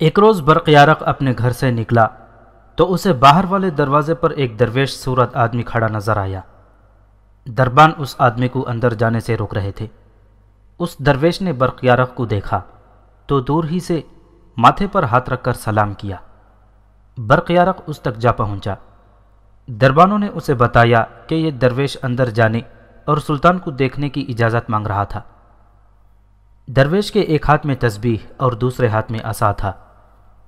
ایک روز برق یارق اپنے گھر سے نکلا تو اسے باہر والے دروازے پر ایک درویش صورت آدمی کھڑا نظر آیا۔ دربان اس آدمی کو اندر جانے سے روک رہے تھے۔ اس درویش نے برق یارق کو دیکھا تو دور ہی سے ماتھے پر ہاتھ رکھ کر سلام کیا۔ برق یارق اس تک جا پہنچا۔ دربانوں نے اسے بتایا کہ یہ درویش اندر جانے اور سلطان کو دیکھنے کی اجازت مانگ رہا تھا۔ درویش کے ایک ہاتھ میں تسبیح اور دوسرے ہاتھ میں آسا تھا۔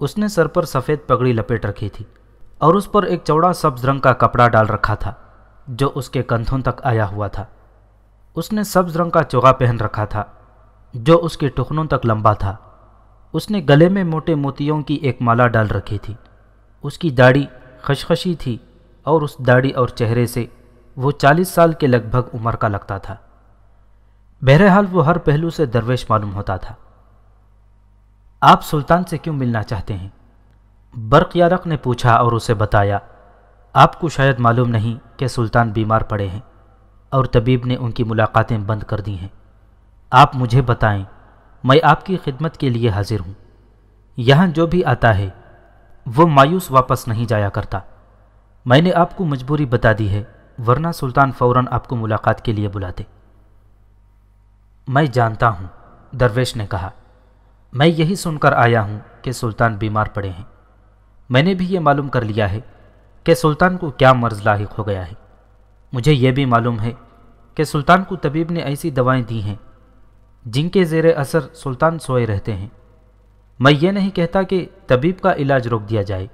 اس نے سر پر سفید پگڑی لپیٹ رکھی تھی اور اس پر ایک چوڑا سبز رنگ کا کپڑا ڈال رکھا تھا جو اس کے کندھوں تک آیا ہوا تھا۔ اس نے سبز رنگ کا چوغا پہن رکھا تھا جو اس کے ٹخنوں تک لمبا تھا۔ اس نے گلے میں موٹے موتیوں کی ایک مالا ڈال رکھی تھی۔ اس کی داڑھی خشخشی تھی اور اس داڑھی اور چہرے سے وہ چالیس سال کے لگ بھگ عمر کا لگتا تھا۔ بہرحال وہ ہر پہلو سے درویش معلوم ہوتا تھا۔ آپ سلطان سے کیوں ملنا چاہتے ہیں؟ برق یارق نے پوچھا اور اسے بتایا، آپ کو شاید معلوم نہیں کہ سلطان بیمار پڑے ہیں اور طبیب نے ان کی ملاقاتیں بند کر دی ہیں۔ آپ مجھے بتائیں، میں آپ کی خدمت کے لیے حاضر ہوں۔ یہاں جو بھی آتا ہے، وہ مایوس واپس نہیں جایا کرتا۔ میں نے آپ کو مجبوری بتا دی ہے، ورنہ سلطان فوراً آپ کو ملاقات کے لیے بلاتے۔ میں جانتا ہوں، درویش نے کہا۔ میں یہی سن کر آیا ہوں کہ سلطان بیمار پڑے ہیں۔ میں نے بھی یہ معلوم کر لیا ہے کہ سلطان کو کیا مرض لاحق ہو گیا ہے۔ مجھے یہ بھی معلوم ہے کہ سلطان کو طبیب نے ایسی دوائیں دی ہیں جن کے زیر اثر سلطان سوئے رہتے ہیں۔ میں یہ نہیں کہتا کہ طبیب کا علاج روک دیا جائے،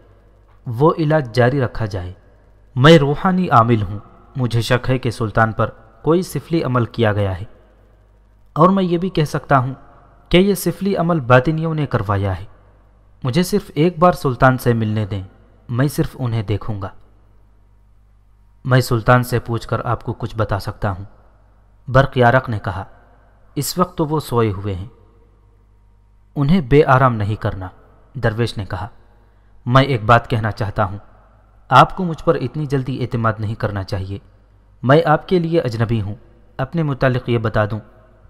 وہ علاج جاری رکھا جائے۔ میں روحانی عامل ہوں، مجھے شک ہے کہ سلطان پر کوئی سفلی عمل کیا گیا ہے۔ اور میں یہ بھی کہہ سکتا ہوں کہ یہ سفلی عمل باطنیوں نے کروایا ہے۔ مجھے صرف ایک بار سلطان سے ملنے دیں، میں صرف انہیں دیکھوں گا۔ میں سلطان سے پوچھ کر آپ کو کچھ بتا سکتا ہوں۔ برق یارق نے کہا، اس وقت تو وہ سوئے ہوئے ہیں۔ انہیں بے آرام نہیں کرنا، درویش نے کہا، میں ایک بات کہنا چاہتا ہوں۔ آپ کو مجھ پر اتنی جلدی اعتماد نہیں کرنا چاہیے۔ میں آپ کے لیے اجنبی ہوں۔ اپنے متعلق یہ بتا دوں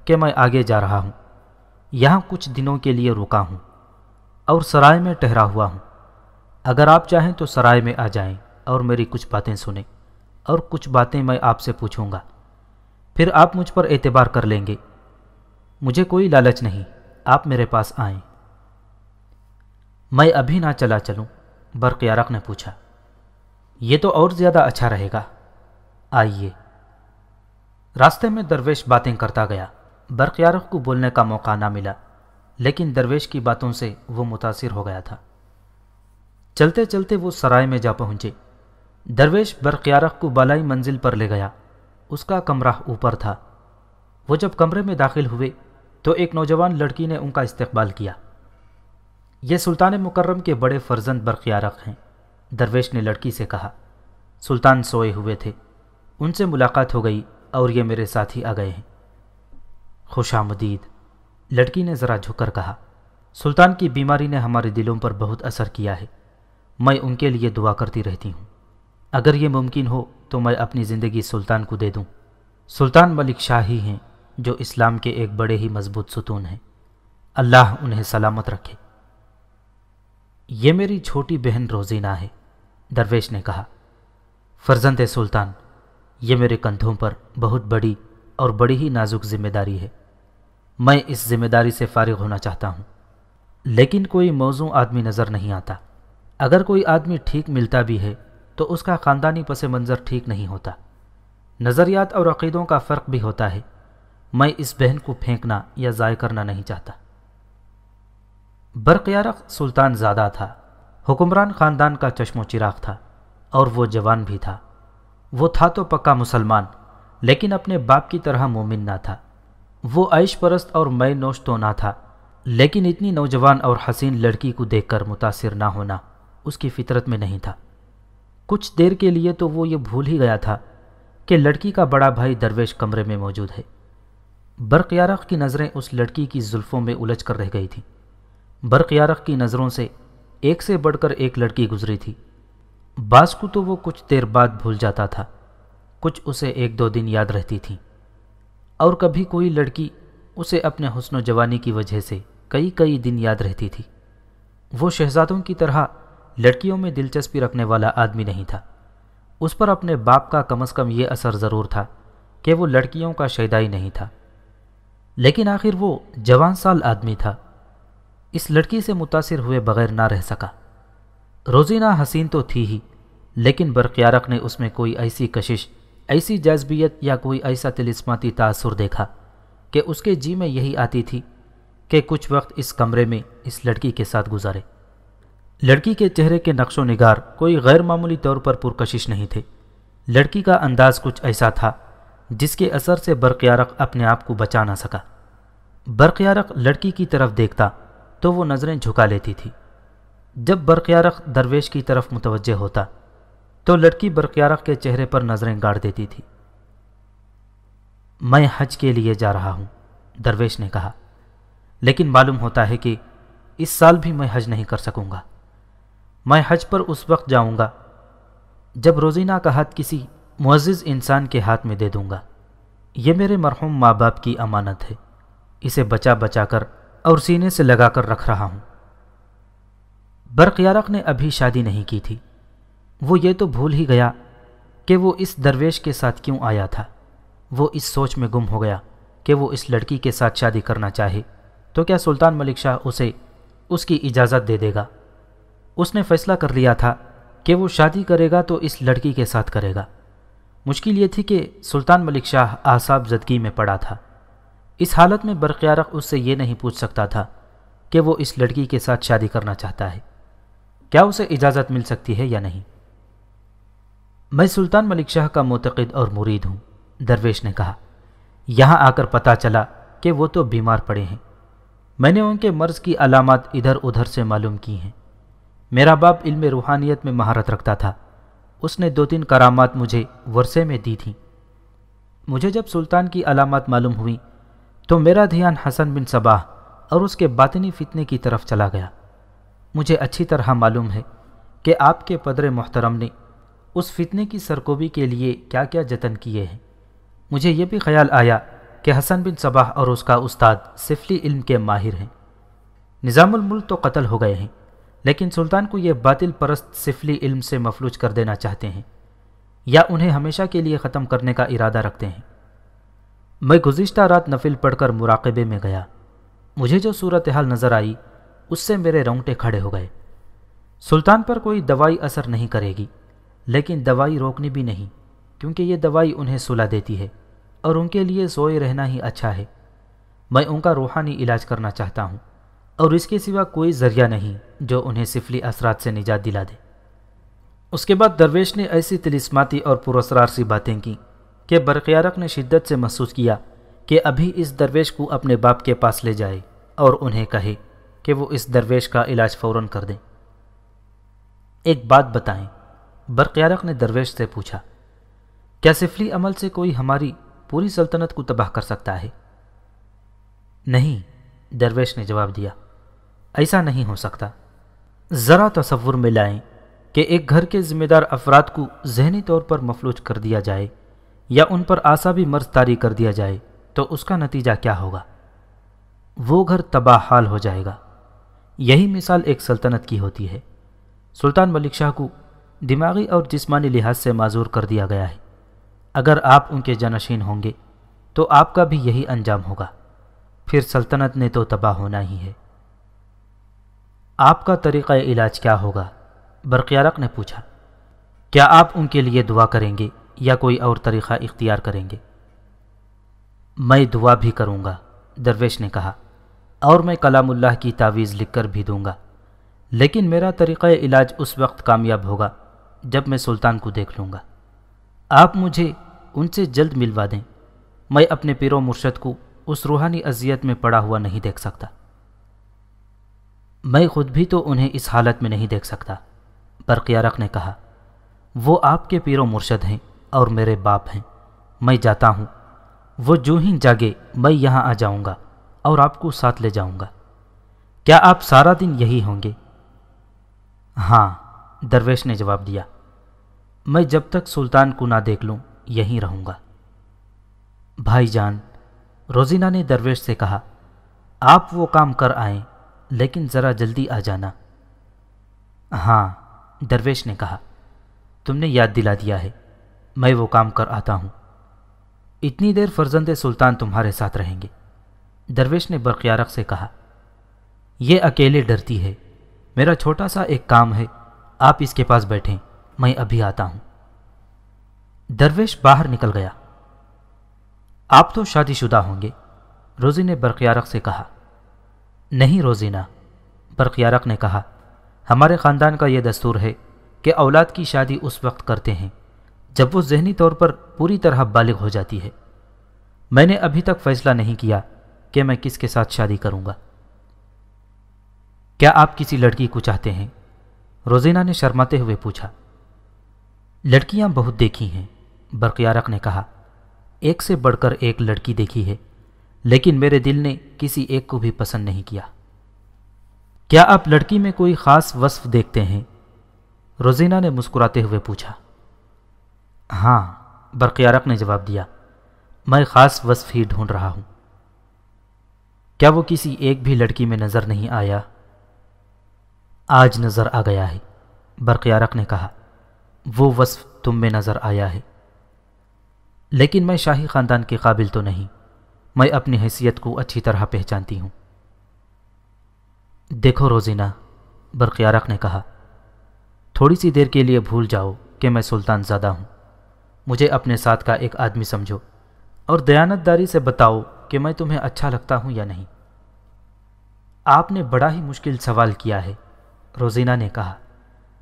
کہ میں آگے جا رہا ہوں۔ یہاں کچھ دنوں کے لیے رکا ہوں اور سرائے میں ٹہرا ہوا ہوں۔ اگر آپ چاہیں تو سرائے میں آ جائیں اور میری کچھ باتیں سنیں اور کچھ باتیں میں آپ سے پوچھوں گا۔ پھر آپ مجھ پر اعتبار کر لیں گے۔ مجھے کوئی لالچ نہیں، آپ میرے پاس آئیں۔ میں ابھی نہ چلا چلوں، برق یارق نے پوچھا۔ یہ تو اور زیادہ اچھا رہے گا۔ آئیے۔ راستے میں درویش باتیں کرتا گیا۔ برقیارخ کو بولنے کا موقع نہ ملا، لیکن درویش کی باتوں سے وہ متاثر ہو گیا تھا۔ چلتے چلتے وہ سرائے میں جا پہنچے۔ درویش برقیارخ کو بالائی منزل پر لے گیا۔ اس کا کمرہ اوپر تھا۔ وہ جب کمرے میں داخل ہوئے تو ایک نوجوان لڑکی نے ان کا استقبال کیا۔ یہ سلطان مکرم کے بڑے فرزند برق یارق ہیں، درویش نے لڑکی سے کہا۔ سلطان سوئے ہوئے تھے۔ ان سے ملاقات ہو گئی اور یہ میرے ساتھی آ گئے ہیں۔ خوش آمدید۔ لڑکی نے ذرا جھک کر کہا، سلطان کی بیماری نے ہمارے دلوں پر بہت اثر کیا ہے۔ میں ان کے لیے دعا کرتی رہتی ہوں۔ اگر یہ ممکن ہو تو میں اپنی زندگی سلطان کو دے دوں۔ سلطان ملک شاہ ہی ہیں، جو اسلام کے ایک بڑے ہی مضبوط ستون ہیں۔ اللہ انہیں سلامت رکھے۔ یہ میری چھوٹی بہن روزینہ ہے، درویش نے کہا۔ فرزند سلطان، یہ میرے کندھوں پر بہت بڑی اور بڑی ہی نازک ذمہ داری ہے۔ میں اس ذمہ داری سے فارغ ہونا چاہتا ہوں۔ لیکن کوئی موضوع آدمی نظر نہیں آتا۔ اگر کوئی آدمی ٹھیک ملتا بھی ہے، تو اس کا خاندانی پس منظر ٹھیک نہیں ہوتا۔ نظریات اور عقیدوں کا فرق بھی ہوتا ہے۔ میں اس بہن کو پھینکنا یا ضائع کرنا نہیں چاہتا۔ برقیارق سلطان زادہ تھا۔ حکمران خاندان کا چشم و چراغ تھا اور وہ جوان بھی تھا۔ وہ تھا تو پکا مسلمان، لیکن اپنے باپ کی طرح مومن نہ تھا۔ وہ عیش پرست اور میں نوش تو نہ تھا، لیکن اتنی نوجوان اور حسین لڑکی کو دیکھ کر متاثر نہ ہونا اس کی فطرت میں نہیں تھا۔ کچھ دیر کے لیے تو وہ یہ بھول ہی گیا تھا کہ لڑکی کا بڑا بھائی درویش کمرے میں موجود ہے۔ برق یارق کی نظریں اس لڑکی کی زلفوں میں الجھ کر رہ گئی تھیں۔ برق یارق کی نظروں سے ایک سے بڑھ کر ایک لڑکی گزری تھی۔ بعض کو تو وہ کچھ دیر بعد بھول جاتا تھا، کچھ اسے ایک دو دن یاد رہتی تھیں۔ اور کبھی کوئی لڑکی اسے اپنے حسن و جوانی کی وجہ سے کئی کئی دن یاد رہتی تھی۔ وہ شہزادوں کی طرح لڑکیوں میں دلچسپی رکھنے والا آدمی نہیں تھا۔ اس پر اپنے باپ کا کم از کم یہ اثر ضرور تھا کہ وہ لڑکیوں کا شیدائی نہیں تھا۔ لیکن آخر وہ جوان سال آدمی تھا۔ اس لڑکی سے متاثر ہوئے بغیر نہ رہ سکا۔ روزینہ حسین تو تھی ہی، لیکن برقیارق نے اس میں کوئی ایسی کشش ایسی جذبیت یا کوئی ایسا تلسماتی تاثر دیکھا کہ اس کے جی میں یہی آتی تھی کہ کچھ وقت اس کمرے میں اس لڑکی کے ساتھ گزارے۔ لڑکی کے چہرے کے نقش و نگار کوئی غیر معمولی طور پر پرکشش نہیں تھے۔ لڑکی کا انداز کچھ ایسا تھا جس کے اثر سے برقیارق اپنے آپ کو بچا نہ سکا۔ برقیارق لڑکی کی طرف دیکھتا تو وہ نظریں جھکا لیتی تھی۔ جب برقیارق درویش کی طرف متوجہ ہوتا تو لڑکی برقیارق کے چہرے پر نظریں گاڑ دیتی تھی۔ میں حج کے لیے جا رہا ہوں، درویش نے کہا۔ لیکن معلوم ہوتا ہے کہ اس سال بھی میں حج نہیں کر سکوں گا۔ میں حج پر اس وقت جاؤں گا جب روزینہ کا ہاتھ کسی معزز انسان کے ہاتھ میں دے دوں گا۔ یہ میرے مرحوم ماں باپ کی امانت ہے۔ اسے بچا بچا کر اور سینے سے لگا کر رکھ رہا ہوں۔ برقیارق نے ابھی شادی نہیں کی تھی۔ وہ یہ تو بھول ہی گیا کہ وہ اس درویش کے ساتھ کیوں آیا تھا۔ وہ اس سوچ میں گم ہو گیا کہ وہ اس لڑکی کے ساتھ شادی کرنا چاہے۔ تو کیا سلطان ملک شاہ اسے اس کی اجازت دے دے گا؟ اس نے فیصلہ کر لیا تھا کہ وہ شادی کرے گا تو اس لڑکی کے ساتھ کرے گا۔ مشکل یہ تھی کہ سلطان ملک شاہ آصاب زدگی میں پڑا تھا۔ اس حالت میں برقیارق اس سے یہ نہیں پوچھ سکتا تھا کہ وہ اس لڑکی کے ساتھ شادی کرنا چاہتا ہے۔ کیا اسے اجازت مل سکتی ہے یا نہیں؟ میں سلطان ملک شاہ کا معتقد اور مرید ہوں، درویش نے کہا۔ یہاں آ کر پتا چلا کہ وہ تو بیمار پڑے ہیں۔ میں نے ان کے مرض کی علامات ادھر ادھر سے معلوم کی ہیں۔ میرا باپ علم روحانیت میں مہارت رکھتا تھا۔ اس نے دو تین کرامات مجھے ورثے میں دی تھیں۔ مجھے جب سلطان کی علامات معلوم ہوئیں، تو میرا دھیان حسن بن صباح اور اس کے باطنی فتنے کی طرف چلا گیا۔ مجھے اچھی طرح معلوم ہے کہ آپ کے پدر محترم نے اس فتنے کی سرکوبی کے لیے کیا کیا جتن کیے ہیں؟ مجھے یہ بھی خیال آیا کہ حسن بن صباح اور اس کا استاد سفلی علم کے ماہر ہیں۔ نظام الملک تو قتل ہو گئے ہیں، لیکن سلطان کو یہ باطل پرست سفلی علم سے مفلوج کر دینا چاہتے ہیں، یا انہیں ہمیشہ کے لیے ختم کرنے کا ارادہ رکھتے ہیں۔ میں گزشتہ رات نفل پڑھ کر مراقبے میں گیا۔ مجھے جو صورتحال نظر آئی، اس سے میرے رونگٹے کھڑے ہو گئے۔ سلطان پر کوئی دوائی اثر نہیں کرے گی۔ لیکن دوائی روکنی بھی نہیں، کیونکہ یہ دوائی انہیں صلح دیتی ہے، اور ان کے لیے سوئے رہنا ہی اچھا ہے۔ میں ان کا روحانی علاج کرنا چاہتا ہوں، اور اس کے سوا کوئی ذریعہ نہیں جو انہیں سفلی اثرات سے نجات دلا دے۔ اس کے بعد درویش نے ایسی تلسماتی اور پراسرار سی باتیں کی کہ برقیارق نے شدت سے محسوس کیا کہ ابھی اس درویش کو اپنے باپ کے پاس لے جائے اور انہیں کہے کہ وہ اس درویش کا علاج فوراً کر دیں۔ ایک بات بتائیں۔ برقیارق نے درویش سے پوچھا، کیا سفلی عمل سے کوئی ہماری پوری سلطنت کو تباہ کر سکتا ہے؟ نہیں، درویش نے جواب دیا، ایسا نہیں ہو سکتا۔ ذرا تصور میں لائیں کہ ایک گھر کے ذمہ دار افراد کو ذہنی طور پر مفلوج کر دیا جائے یا ان پر آسا بھی مرض تاری کر دیا جائے، تو اس کا نتیجہ کیا ہوگا؟ وہ گھر تباہ حال ہو جائے گا۔ یہی مثال ایک سلطنت کی ہوتی ہے۔ سلطان ملک شاہ کو دماغی اور جسمانی لحاظ سے معذور کر دیا گیا ہے۔ اگر آپ ان کے جانشین ہوں گے، تو آپ کا بھی یہی انجام ہوگا۔ پھر سلطنت نے تو تباہ ہونا ہی ہے۔ آپ کا طریقہ علاج کیا ہوگا؟ برقیارق نے پوچھا۔ کیا آپ ان کے لیے دعا کریں گے یا کوئی اور طریقہ اختیار کریں گے؟ میں دعا بھی کروں گا، درویش نے کہا۔ اور میں کلام اللہ کی تعویذ لکھ کر بھی دوں گا۔ لیکن میرا طریقہ علاج اس وقت کامیاب ہوگا جب میں سلطان کو دیکھ لوں گا۔ آپ مجھے ان سے جلد ملوا دیں۔ میں اپنے پیر و مرشد کو اس روحانی اذیت میں پڑا ہوا نہیں دیکھ سکتا۔ میں خود بھی تو انہیں اس حالت میں نہیں دیکھ سکتا برقیارق نے کہا، وہ آپ کے پیر و مرشد ہیں اور میرے باپ ہیں۔ میں جاتا ہوں۔ وہ جو ہی جاگے، میں یہاں آ جاؤں گا اور آپ کو ساتھ لے جاؤں گا۔ کیا آپ سارا دن یہی ہوں گے؟ ہاں۔ درویش نے جواب دیا، میں جب تک سلطان کو نہ دیکھ لوں، یہیں رہوں گا۔ بھائی جان، روزینہ نے درویش سے کہا، آپ وہ کام کر آئیں، لیکن ذرا جلدی آ جانا۔ ہاں درویش نے کہا، تم نے یاد دلا دیا ہے، میں وہ کام کر آتا ہوں۔ اتنی دیر فرزند سلطان تمہارے ساتھ رہیں گے۔ درویش نے برقیارق سے کہا، یہ اکیلے ڈرتی ہے، میرا چھوٹا سا ایک کام ہے آپ اس کے پاس بیٹھیں، میں ابھی آتا ہوں۔ درویش باہر نکل گیا۔ آپ تو شادی شدہ ہوں گے، روزی نے برقیارق سے کہا۔ نہیں روزینہ برقیارق نے کہا۔ ہمارے خاندان کا یہ دستور ہے کہ اولاد کی شادی اس وقت کرتے ہیں جب وہ ذہنی طور پر پوری طرح بالغ ہو جاتی ہے۔ میں نے ابھی تک فیصلہ نہیں کیا کہ میں کس کے ساتھ شادی کروں گا۔ کیا آپ کسی لڑکی کو چاہتے ہیں؟ روزینہ نے شرماتے ہوئے پوچھا، لڑکیاں بہت دیکھی ہیں۔ برقیارق نے کہا، ایک سے بڑھ کر ایک لڑکی دیکھی ہے، لیکن میرے دل نے کسی ایک کو بھی پسند نہیں کیا۔ کیا آپ لڑکی میں کوئی خاص وصف دیکھتے ہیں؟ روزینہ نے مسکراتے ہوئے پوچھا۔ ہاں برقیارق نے جواب دیا، میں خاص وصف ہی ڈھونڈ رہا ہوں۔ کیا وہ کسی ایک بھی لڑکی میں نظر نہیں آیا؟ آج نظر آ گیا ہے۔ برقیارق نے کہا، وہ وصف تم میں نظر آیا ہے۔ لیکن میں شاہی خاندان کے قابل تو نہیں، میں اپنی حیثیت کو اچھی طرح پہچانتی ہوں۔ دیکھو روزینہ، برقیارق نے کہا، تھوڑی سی دیر کے لیے بھول جاؤ کہ میں سلطان زادہ ہوں۔ مجھے اپنے ساتھ کا ایک آدمی سمجھو اور دیانت داری سے بتاؤ کہ میں تمہیں اچھا لگتا ہوں یا نہیں۔ آپ نے بڑا ہی مشکل سوال کیا ہے۔ روزینہ نے کہا،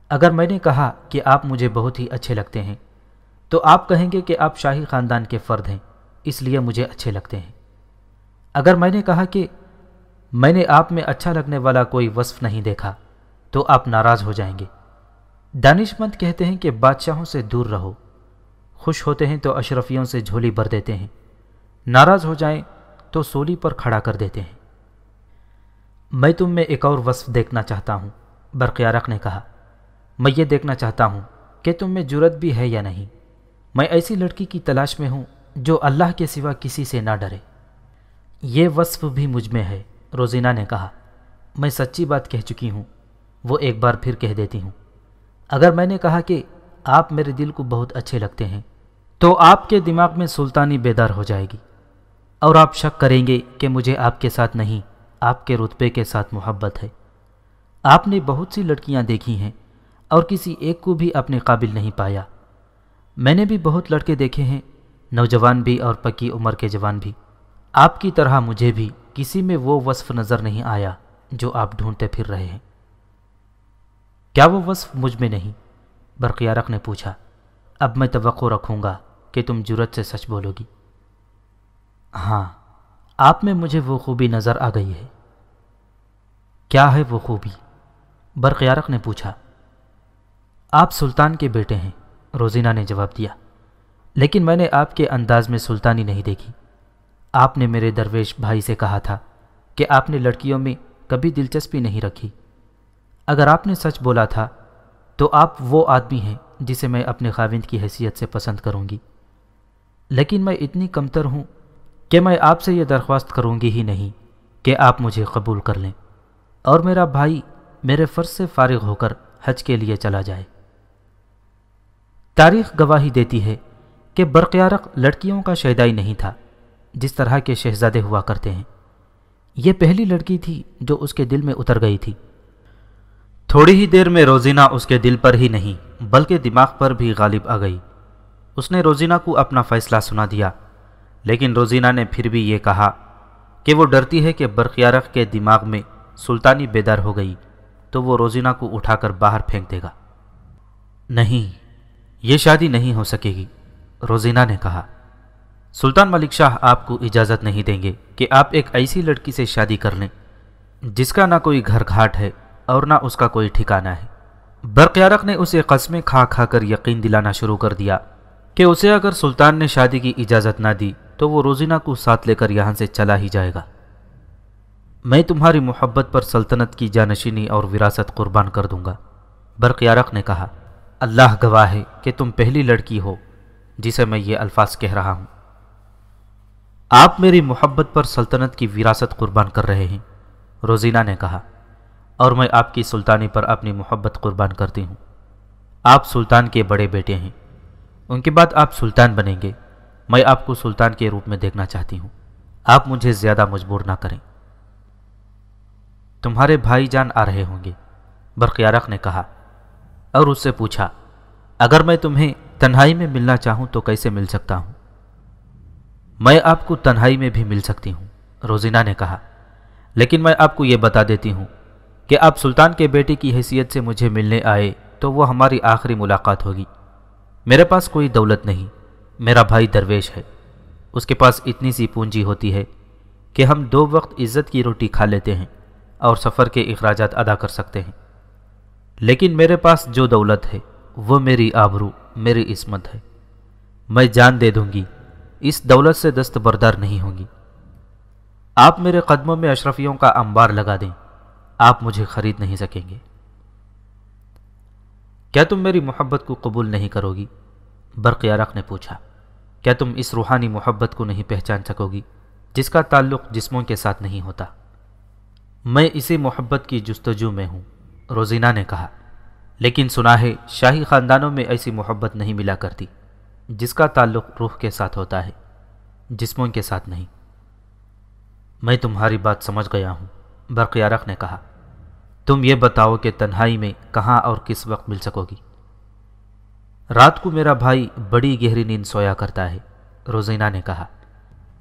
اگر میں نے کہا کہ آپ مجھے بہت ہی اچھے لگتے ہیں، تو آپ کہیں گے کہ آپ شاہی خاندان کے فرد ہیں، اس لیے مجھے اچھے لگتے ہیں۔ اگر میں نے کہا کہ میں نے آپ میں اچھا لگنے والا کوئی وصف نہیں دیکھا، تو آپ ناراض ہو جائیں گے۔ دانش مند کہتے ہیں کہ بادشاہوں سے دور رہو، خوش ہوتے ہیں تو اشرفیوں سے جھولی بھر دیتے ہیں، ناراض ہو جائیں تو سولی پر کھڑا کر دیتے ہیں۔ میں تم میں ایک اور وصف دیکھنا چاہتا ہوں۔ برقیارق نے کہا، میں یہ دیکھنا چاہتا ہوں کہ تم میں جرت بھی ہے یا نہیں۔ میں ایسی لڑکی کی تلاش میں ہوں جو اللہ کے سوا کسی سے نہ ڈرے۔ یہ وصف بھی مجھ میں ہے، روزینہ نے کہا۔ میں سچی بات کہہ چکی ہوں، وہ ایک بار پھر کہہ دیتی ہوں۔ اگر میں نے کہا کہ آپ میرے دل کو بہت اچھے لگتے ہیں، تو آپ کے دماغ میں سلطانی بیدار ہو جائے گی۔ اور آپ شک کریں گے کہ مجھے آپ کے ساتھ نہیں، آپ کے رتبے کے ساتھ محبت ہے۔ آپ نے بہت سی لڑکیاں دیکھی ہیں اور کسی ایک کو بھی اپنے قابل نہیں پایا۔ میں نے بھی بہت لڑکے دیکھے ہیں، نوجوان بھی اور پکی عمر کے جوان بھی۔ آپ کی طرح مجھے بھی کسی میں وہ وصف نظر نہیں آیا جو آپ ڈھونڈتے پھر رہے ہیں۔ کیا وہ وصف مجھ میں نہیں؟ برقیارق نے پوچھا۔ اب میں توقع رکھوں گا کہ تم جرت سے سچ بولو گی۔ ہاں آپ میں مجھے وہ خوبی نظر آ گئی ہے۔ کیا ہے وہ خوبی؟ برقیارق نے پوچھا، آپ سلطان کے بیٹے ہیں؟ روزینہ نے جواب دیا، لیکن میں نے آپ کے انداز میں سلطانی نہیں دیکھی۔ آپ نے میرے درویش بھائی سے کہا تھا کہ آپ نے لڑکیوں میں کبھی دلچسپی نہیں رکھی۔ اگر آپ نے سچ بولا تھا، تو آپ وہ آدمی ہیں جسے میں اپنے خاوند کی حیثیت سے پسند کروں گی۔ لیکن میں اتنی کمتر ہوں کہ میں آپ سے یہ درخواست کروں گی ہی نہیں کہ آپ مجھے قبول کر لیں۔ اور میرا بھائی میرے فرض سے فارغ ہو کر حج کے لیے چلا جائے۔ تاریخ گواہی دیتی ہے کہ برقیارق لڑکیوں کا شہدائی نہیں تھا، جس طرح کے شہزادے ہوا کرتے ہیں۔ یہ پہلی لڑکی تھی جو اس کے دل میں اتر گئی تھی۔ تھوڑی ہی دیر میں روزینہ اس کے دل پر ہی نہیں، بلکہ دماغ پر بھی غالب آ گئی۔ اس نے روزینہ کو اپنا فیصلہ سنا دیا، لیکن روزینہ نے پھر بھی یہ کہا کہ وہ ڈرتی ہے کہ برقیارق کے دماغ میں سلطانی بیدار ہو گئی۔ تو وہ روزینہ کو اٹھا کر باہر پھینک دے گا۔ نہیں، یہ شادی نہیں ہو سکے گی، روزینہ نے کہا۔ سلطان ملک شاہ آپ کو اجازت نہیں دیں گے کہ آپ ایک ایسی لڑکی سے شادی کر لیں، جس کا نہ کوئی گھر گھاٹ ہے اور نہ اس کا کوئی ٹھکانہ ہے۔ برقیارق نے اسے قسمیں کھا کھا کر یقین دلانا شروع کر دیا کہ اسے اگر سلطان نے شادی کی اجازت نہ دی تو وہ روزینہ کو ساتھ لے کر یہاں سے چلا ہی جائے گا۔ میں تمہاری محبت پر سلطنت کی جانشینی اور وراثت قربان کر دوں گا۔ برقیارق نے کہا، اللہ گواہ ہے کہ تم پہلی لڑکی ہو جسے میں یہ الفاظ کہہ رہا ہوں۔ آپ میری محبت پر سلطنت کی وراثت قربان کر رہے ہیں، روزینہ نے کہا، اور میں آپ کی سلطانی پر اپنی محبت قربان کرتی ہوں۔ آپ سلطان کے بڑے بیٹے ہیں۔ ان کے بعد آپ سلطان بنیں گے۔ میں آپ کو سلطان کے روپ میں دیکھنا چاہتی ہوں۔ آپ مجھے زیادہ مجبور نہ کریں۔ تمہارے بھائی جان آ رہے ہوں گے۔ برقیارق نے کہا، اور اس سے پوچھا، اگر میں تمہیں تنہائی میں ملنا چاہوں تو کیسے مل سکتا ہوں؟ میں آپ کو تنہائی میں بھی مل سکتی ہوں، روزینہ نے کہا۔ لیکن میں آپ کو یہ بتا دیتی ہوں کہ آپ سلطان کے بیٹے کی حیثیت سے مجھے ملنے آئے تو وہ ہماری آخری ملاقات ہوگی۔ میرے پاس کوئی دولت نہیں، میرا بھائی درویش ہے۔ اس کے پاس اتنی سی پونجی ہوتی ہے کہ ہم دو وقت عزت کی روٹی کھا لیتے ہیں۔ اور سفر کے اخراجات ادا کر سکتے ہیں۔ لیکن میرے پاس جو دولت ہے، وہ میری آبرو، میری عصمت ہے۔ میں جان دے دوں گی، اس دولت سے دست بردار نہیں ہوں گی۔ آپ میرے قدموں میں اشرفیوں کا انبار لگا دیں، آپ مجھے خرید نہیں سکیں گے۔ کیا تم میری محبت کو قبول نہیں کرو گی؟ برقیارق نے پوچھا۔ کیا تم اس روحانی محبت کو نہیں پہچان سکو گی، جس کا تعلق جسموں کے ساتھ نہیں ہوتا؟ میں اسی محبت کی جستجو میں ہوں، روزینہ نے کہا۔ لیکن سنا ہے، شاہی خاندانوں میں ایسی محبت نہیں ملا کرتی، جس کا تعلق روح کے ساتھ ہوتا ہے، جسموں کے ساتھ نہیں۔ میں تمہاری بات سمجھ گیا ہوں برقیارق نے کہا۔ تم یہ بتاؤ کہ تنہائی میں کہاں اور کس وقت مل سکو گی۔ رات کو میرا بھائی بڑی گہری نیند سویا کرتا ہے، روزینہ نے کہا۔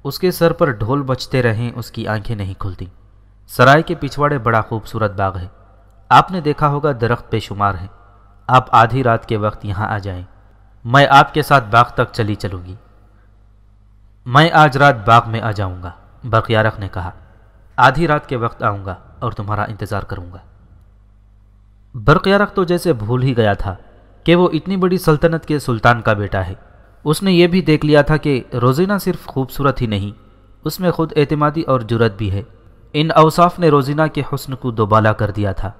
اس کے سر پر ڈھول بچتے رہیں، اس کی آنکھیں نہیں کھلتی سرائے کے پچھواڑے بڑا خوبصورت باغ ہے۔ آپ نے دیکھا ہوگا درخت بے شمار ہے آپ آدھی رات کے وقت یہاں آ جائیں۔ میں آپ کے ساتھ باغ تک چلی چلوں گی میں آج رات باغ میں آ جاؤں گا برقیارق نے کہا۔ آدھی رات کے وقت آؤں گا اور تمہارا انتظار کروں گا۔ برقیارق تو جیسے بھول ہی گیا تھا کہ وہ اتنی بڑی سلطنت کے سلطان کا بیٹا ہے۔ اس نے یہ بھی دیکھ لیا تھا کہ روزینہ صرف خوبصورت ہی نہیں، اس میں خود اعتمادی اور جرت بھی ہے۔ ان اوصاف نے روزینہ کے حسن کو دوبالا کر دیا تھا۔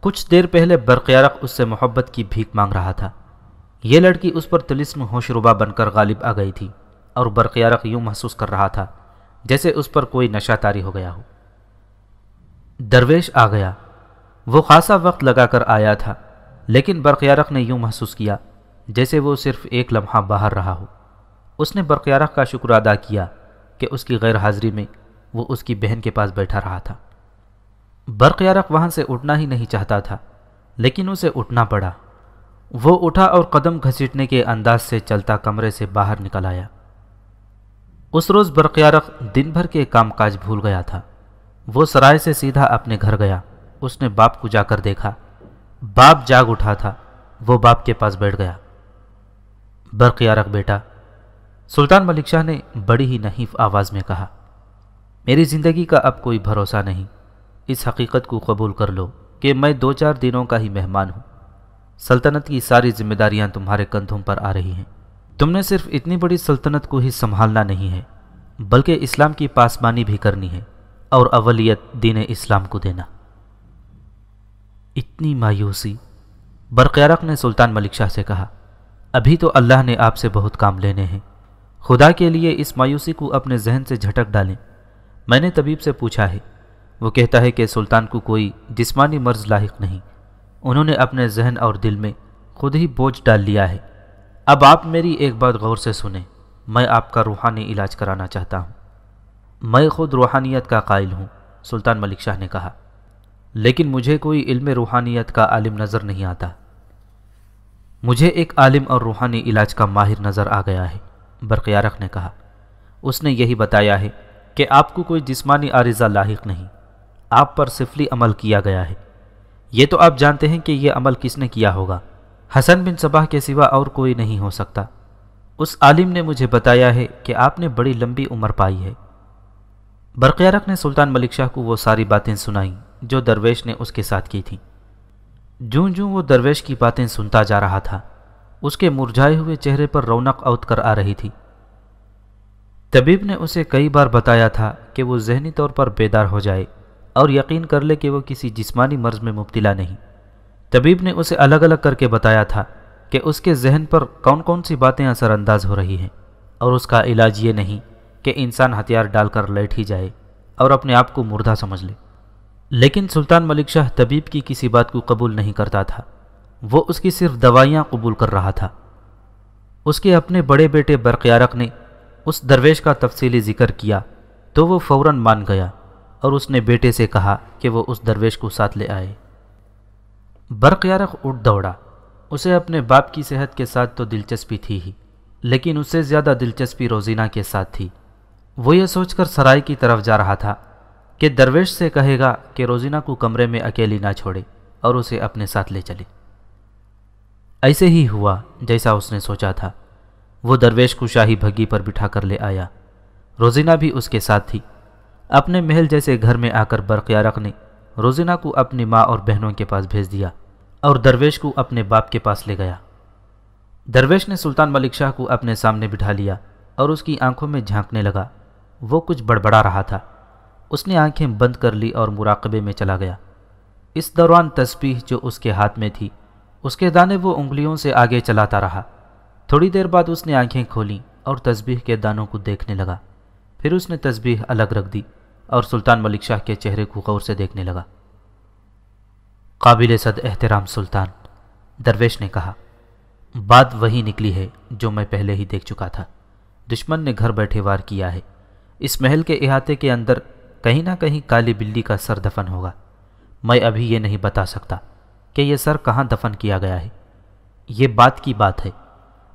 کچھ دیر پہلے برقیارق اس سے محبت کی بھیک مانگ رہا تھا۔ یہ لڑکی اس پر تلسم ہوش ربا بن کر غالب آ گئی تھی اور برقیارق یوں محسوس کر رہا تھا جیسے اس پر کوئی نشہ تاری ہو گیا ہو۔ درویش آ گیا۔ وہ خاصا وقت لگا کر آیا تھا، لیکن برقیارق نے یوں محسوس کیا جیسے وہ صرف ایک لمحہ باہر رہا ہو۔ اس نے برقیارق کا شکر ادا کیا کہ اس کی غیر حاضری میں وہ اس کی بہن کے پاس بیٹھا رہا تھا۔ برقیارق وہاں سے اٹھنا ہی نہیں چاہتا تھا، لیکن اسے اٹھنا پڑا۔ وہ اٹھا اور قدم گھسیٹنے کے انداز سے چلتا کمرے سے باہر نکل آیا۔ اس روز برقیارق دن بھر کے کام کاج بھول گیا تھا۔ وہ سرائے سے سیدھا اپنے گھر گیا۔ اس نے باپ کو جا کر دیکھا۔ باپ جاگ اٹھا تھا۔ وہ باپ کے پاس بیٹھ گیا۔ برقیارق بیٹا، سلطان ملک شاہ نے بڑی ہی نحیف آواز میں کہا میری زندگی کا اب کوئی بھروسہ نہیں۔ اس حقیقت کو قبول کر لو کہ میں دو چار دنوں کا ہی مہمان ہوں۔ سلطنت کی ساری ذمہ داریاں تمہارے کندھوں پر آ رہی ہیں۔ تم نے صرف اتنی بڑی سلطنت کو ہی سنبھالنا نہیں ہے، بلکہ اسلام کی پاسبانی بھی کرنی ہے اور اولیت دین اسلام کو دینا۔ اتنی مایوسی۔ برقیارق نے سلطان ملک شاہ سے کہا، ابھی تو اللہ نے آپ سے بہت کام لینے ہیں۔ خدا کے لیے اس مایوسی کو اپنے ذہن سے جھٹک ڈالیں۔ میں نے طبیب سے پوچھا ہے۔ وہ کہتا ہے کہ سلطان کو کوئی جسمانی مرض لاحق نہیں۔ انہوں نے اپنے ذہن اور دل میں خود ہی بوجھ ڈال لیا ہے۔ اب آپ میری ایک بات غور سے سنیں۔ میں آپ کا روحانی علاج کرانا چاہتا ہوں۔ میں خود روحانیت کا قائل ہوں، سلطان ملک شاہ نے کہا۔ لیکن مجھے کوئی علم روحانیت کا عالم نظر نہیں آتا۔ مجھے ایک عالم اور روحانی علاج کا ماہر نظر آ گیا ہے برقیارق نے کہا۔ اس نے یہی بتایا ہے کہ آپ کو کوئی جسمانی عارضہ لاحق نہیں۔ آپ پر سفلی عمل کیا گیا ہے۔ یہ تو آپ جانتے ہیں کہ یہ عمل کس نے کیا ہوگا۔ حسن بن صباح کے سوا اور کوئی نہیں ہو سکتا۔ اس عالم نے مجھے بتایا ہے کہ آپ نے بڑی لمبی عمر پائی ہے۔ برقیارق نے سلطان ملک شاہ کو وہ ساری باتیں سنائیں جو درویش نے اس کے ساتھ کی تھیں۔ جوں جوں وہ درویش کی باتیں سنتا جا رہا تھا، اس کے مرجھائے ہوئے چہرے پر رونق اوت کر آ رہی تھی۔ طبیب نے اسے کئی بار بتایا تھا کہ وہ ذہنی طور پر بیدار ہو جائے اور یقین کر لے کہ وہ کسی جسمانی مرض میں مبتلا نہیں۔ طبیب نے اسے الگ الگ کر کے بتایا تھا کہ اس کے ذہن پر کون کون سی باتیں اثر انداز ہو رہی ہیں اور اس کا علاج یہ نہیں کہ انسان ہتھیار ڈال کر لیٹ ہی جائے اور اپنے آپ کو مردہ سمجھ لے۔ لیکن سلطان ملک شاہ طبیب کی کسی بات کو قبول نہیں کرتا تھا۔ وہ اس کی صرف دوائیاں قبول کر رہا تھا۔ اس کے اپنے بڑے بیٹے برقیارق نے اس درویش کا تفصیلی ذکر کیا تو وہ فوراً مان گیا اور اس نے بیٹے سے کہا کہ وہ اس درویش کو ساتھ لے آئے۔ برقیارق اٹھ دوڑا۔ اسے اپنے باپ کی صحت کے ساتھ تو دلچسپی تھی ہی، لیکن اس سے زیادہ دلچسپی روزینہ کے ساتھ تھی۔ وہ یہ سوچ کر سرائے کی طرف جا رہا تھا کہ درویش سے کہے گا کہ روزینہ کو کمرے میں اکیلی نہ چھوڑے اور اسے اپنے ساتھ لے چلے۔ ایسے ہی ہوا جیسا اس نے سوچا تھا۔ وہ درویش کو شاہی بھگی پر بٹھا کر لے آیا۔ روزینہ بھی اس کے ساتھ تھی۔ اپنے محل جیسے گھر میں آ کر برقیارق نے روزینہ کو اپنی ماں اور بہنوں کے پاس بھیج دیا اور درویش کو اپنے باپ کے پاس لے گیا۔ درویش نے سلطان ملک شاہ کو اپنے سامنے بٹھا لیا اور اس کی آنکھوں میں جھانکنے لگا۔ وہ کچھ بڑبڑا رہا تھا۔ اس نے آنکھیں بند کر لی اور مراقبے میں چلا گیا۔ اس دوران تسبیح جو اس کے ہاتھ میں تھی، اس کے دانے وہ انگلیوں سے آگے چلاتا رہا۔ تھوڑی دیر بعد اس نے آنکھیں کھولیں اور تسبیح کے دانوں کو دیکھنے لگا۔ پھر اس نے تسبیح الگ رکھ دی اور سلطان ملک شاہ کے چہرے کو غور سے دیکھنے لگا۔ قابل صد احترام سلطان، درویش نے کہا، بات وہی نکلی ہے جو میں پہلے ہی دیکھ چکا تھا۔ دشمن نے گھر بیٹھے وار کیا ہے۔ اس محل کے احاطے کے اندر کہیں نہ کہیں کالی بلی کا سر دفن ہوگا۔ میں ابھی یہ نہیں بتا سکتا کہ یہ سر کہاں دفن کیا گیا ہے۔ یہ بات کی بات ہے۔